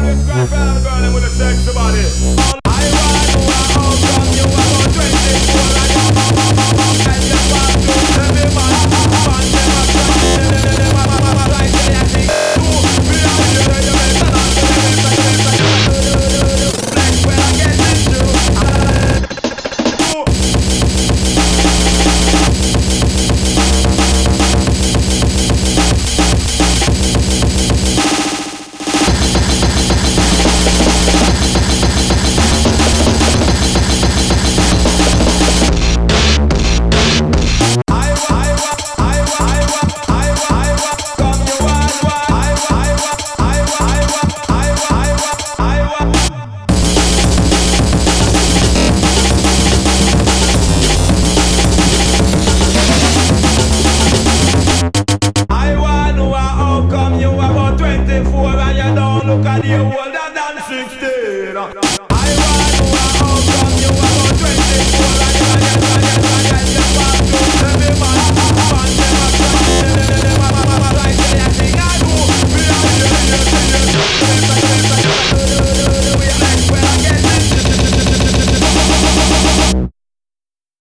All the girl with a sexy body. してきてーな。